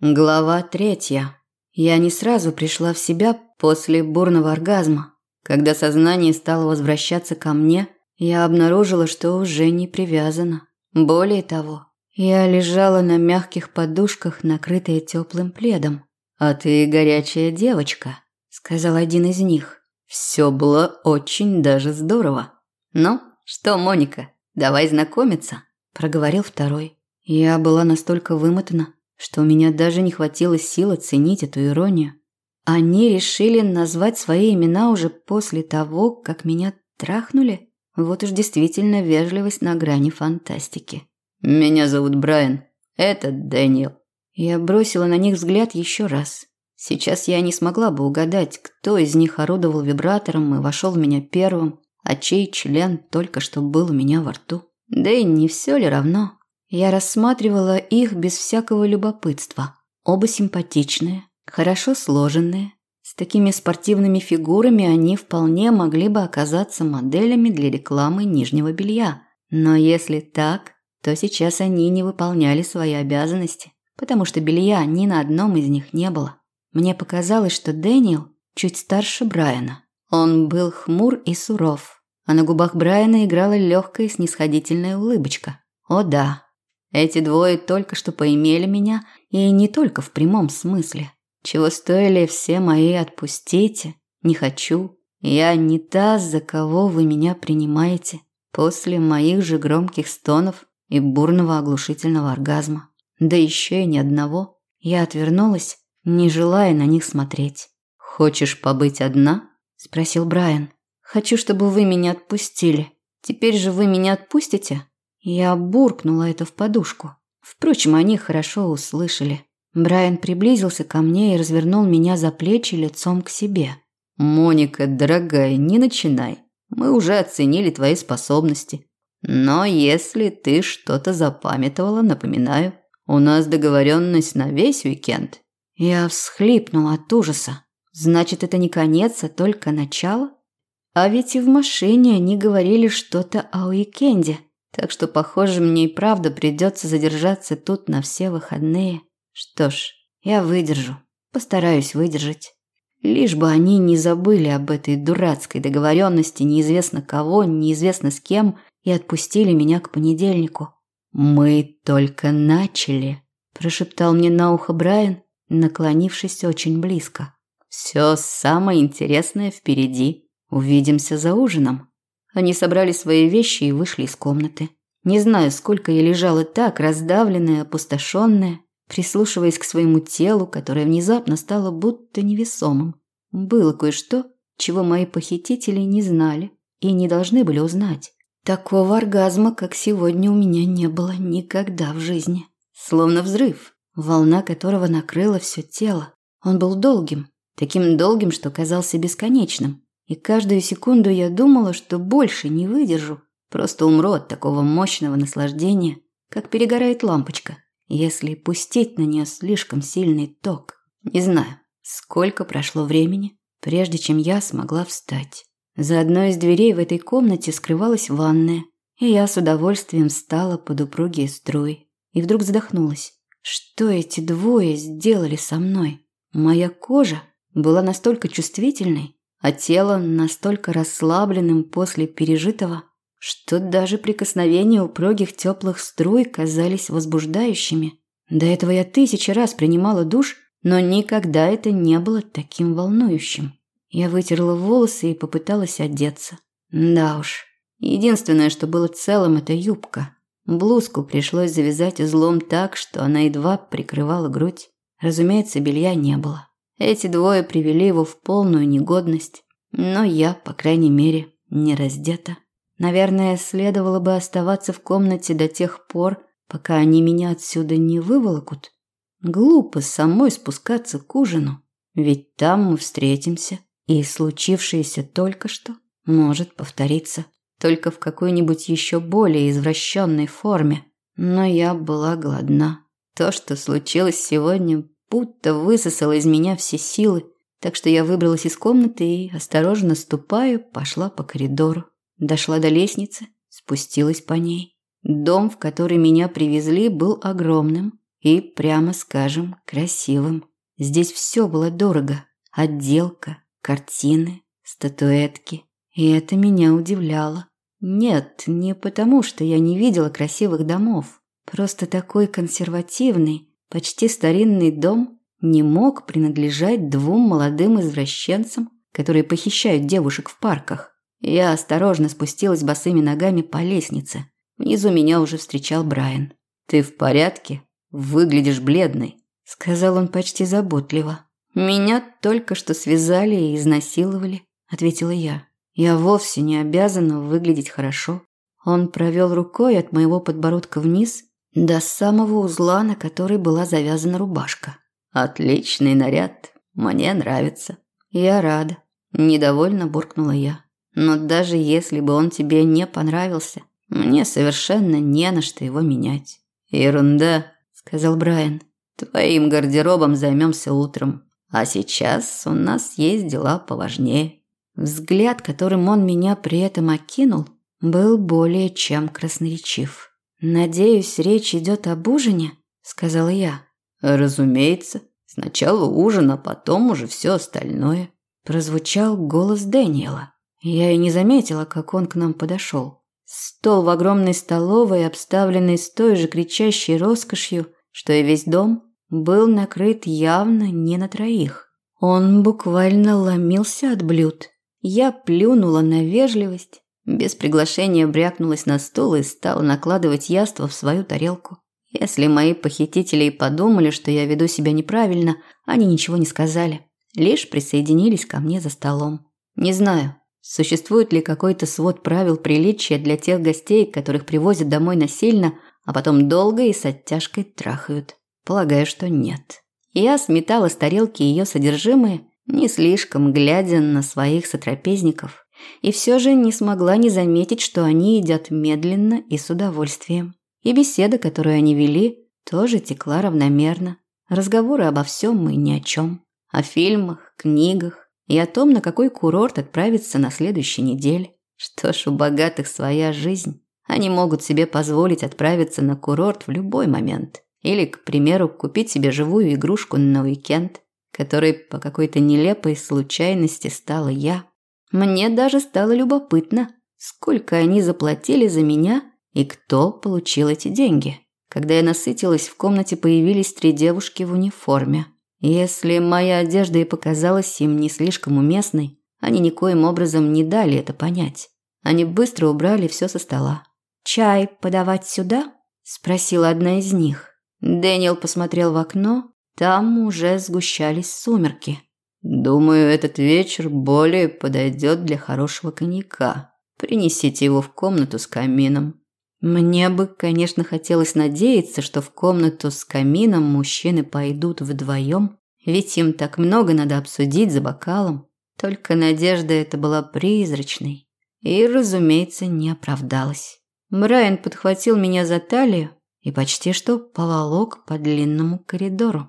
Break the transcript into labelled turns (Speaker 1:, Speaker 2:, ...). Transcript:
Speaker 1: Глава третья. Я не сразу пришла в себя после бурного оргазма. Когда сознание стало возвращаться ко мне, я обнаружила, что уже не привязана. Более того, я лежала на мягких подушках, накрытая теплым пледом. «А ты горячая девочка», – сказал один из них. «Все было очень даже здорово». «Ну, что, Моника, давай знакомиться», – проговорил второй. Я была настолько вымотана, что у меня даже не хватило сил оценить эту иронию. Они решили назвать свои имена уже после того, как меня трахнули? Вот уж действительно вежливость на грани фантастики. «Меня зовут Брайан. Это Дэниел». Я бросила на них взгляд еще раз. Сейчас я не смогла бы угадать, кто из них орудовал вибратором и вошел в меня первым, а чей член только что был у меня во рту. Да и не все ли равно? Я рассматривала их без всякого любопытства. Оба симпатичные, хорошо сложенные. С такими спортивными фигурами они вполне могли бы оказаться моделями для рекламы нижнего белья. Но если так, то сейчас они не выполняли свои обязанности, потому что белья ни на одном из них не было. Мне показалось, что Дэниел чуть старше Брайана. Он был хмур и суров, а на губах Брайана играла легкая снисходительная улыбочка. О да, эти двое только что поимели меня, и не только в прямом смысле. Чего стоили все мои «отпустите», «не хочу», «я не та, за кого вы меня принимаете» после моих же громких стонов и бурного оглушительного оргазма. Да еще и ни одного. Я отвернулась, не желая на них смотреть. «Хочешь побыть одна?» – спросил Брайан. «Хочу, чтобы вы меня отпустили. Теперь же вы меня отпустите?» Я буркнула это в подушку. Впрочем, они хорошо услышали. Брайан приблизился ко мне и развернул меня за плечи лицом к себе. «Моника, дорогая, не начинай. Мы уже оценили твои способности. Но если ты что-то запамятовала, напоминаю, у нас договоренность на весь уикенд». Я всхлипнула от ужаса. «Значит, это не конец, а только начало?» А ведь и в машине они говорили что-то о уикенде. Так что, похоже, мне и правда придется задержаться тут на все выходные. Что ж, я выдержу. Постараюсь выдержать. Лишь бы они не забыли об этой дурацкой договоренности неизвестно кого, неизвестно с кем, и отпустили меня к понедельнику. «Мы только начали», – прошептал мне на ухо Брайан, наклонившись очень близко. «Все самое интересное впереди. Увидимся за ужином». Они собрали свои вещи и вышли из комнаты. Не знаю, сколько я лежала так, раздавленная, опустошенная, прислушиваясь к своему телу, которое внезапно стало будто невесомым. Было кое-что, чего мои похитители не знали и не должны были узнать. Такого оргазма, как сегодня, у меня не было никогда в жизни. Словно взрыв, волна которого накрыла все тело. Он был долгим, таким долгим, что казался бесконечным. И каждую секунду я думала, что больше не выдержу, просто умру от такого мощного наслаждения, как перегорает лампочка, если пустить на нее слишком сильный ток. Не знаю, сколько прошло времени, прежде чем я смогла встать. За одной из дверей в этой комнате скрывалась ванная, и я с удовольствием встала под упругие струи. И вдруг задохнулась. Что эти двое сделали со мной? Моя кожа была настолько чувствительной, а тело настолько расслабленным после пережитого, что даже прикосновения упругих теплых струй казались возбуждающими. До этого я тысячи раз принимала душ, но никогда это не было таким волнующим. Я вытерла волосы и попыталась одеться. Да уж, единственное, что было целым, это юбка. Блузку пришлось завязать узлом так, что она едва прикрывала грудь. Разумеется, белья не было. Эти двое привели его в полную негодность, но я, по крайней мере, не раздета. Наверное, следовало бы оставаться в комнате до тех пор, пока они меня отсюда не выволокут. Глупо самой спускаться к ужину, ведь там мы встретимся, и случившееся только что может повториться, только в какой-нибудь еще более извращенной форме. Но я была голодна. То, что случилось сегодня, будто высосала из меня все силы, так что я выбралась из комнаты и, осторожно ступая, пошла по коридору. Дошла до лестницы, спустилась по ней. Дом, в который меня привезли, был огромным, и, прямо скажем, красивым. Здесь все было дорого. Отделка, картины, статуэтки. И это меня удивляло. Нет, не потому, что я не видела красивых домов. Просто такой консервативный, почти старинный дом не мог принадлежать двум молодым извращенцам, которые похищают девушек в парках. Я осторожно спустилась босыми ногами по лестнице. Внизу меня уже встречал Брайан. «Ты в порядке? Выглядишь бледной», – сказал он почти заботливо. «Меня только что связали и изнасиловали», – ответила я. «Я вовсе не обязана выглядеть хорошо». Он провел рукой от моего подбородка вниз до самого узла, на который была завязана рубашка. «Отличный наряд. Мне нравится». «Я рада», – недовольно буркнула я. «Но даже если бы он тебе не понравился, мне совершенно не на что его менять». «Ерунда», – сказал Брайан. «Твоим гардеробом займемся утром. А сейчас у нас есть дела поважнее». Взгляд, которым он меня при этом окинул, был более чем красноречив. «Надеюсь, речь идет об ужине?» – сказала я. «Разумеется. Сначала ужин, а потом уже все остальное», – прозвучал голос Дэниела. Я и не заметила, как он к нам подошел. Стол в огромной столовой, обставленный с той же кричащей роскошью, что и весь дом, был накрыт явно не на троих. Он буквально ломился от блюд. Я плюнула на вежливость, без приглашения брякнулась на стол и стала накладывать яство в свою тарелку. Если мои похитители подумали, что я веду себя неправильно, они ничего не сказали, лишь присоединились ко мне за столом. Не знаю, Существует ли какой-то свод правил приличия для тех гостей, которых привозят домой насильно, а потом долго и с оттяжкой трахают? Полагаю, что нет. Я сметала с тарелки ее содержимое, не слишком глядя на своих сотрапезников, и все же не смогла не заметить, что они едят медленно и с удовольствием. И беседа, которую они вели, тоже текла равномерно. Разговоры обо всем и ни о чем. О фильмах, книгах, и о том, на какой курорт отправиться на следующей неделе. Что ж, у богатых своя жизнь. Они могут себе позволить отправиться на курорт в любой момент. Или, к примеру, купить себе живую игрушку на уикенд, которой по какой-то нелепой случайности стала я. Мне даже стало любопытно, сколько они заплатили за меня и кто получил эти деньги. Когда я насытилась, в комнате появились три девушки в униформе. Если моя одежда и показалась им не слишком уместной, они никоим образом не дали это понять. Они быстро убрали все со стола. «Чай подавать сюда?» – спросила одна из них. Дэниел посмотрел в окно, там уже сгущались сумерки. «Думаю, этот вечер более подойдет для хорошего коньяка. Принесите его в комнату с камином». Мне бы, конечно, хотелось надеяться, что в комнату с камином мужчины пойдут вдвоем, ведь им так много надо обсудить за бокалом. Только надежда эта была призрачной и, разумеется, не оправдалась. Брайан подхватил меня за талию и почти что поволок по длинному коридору.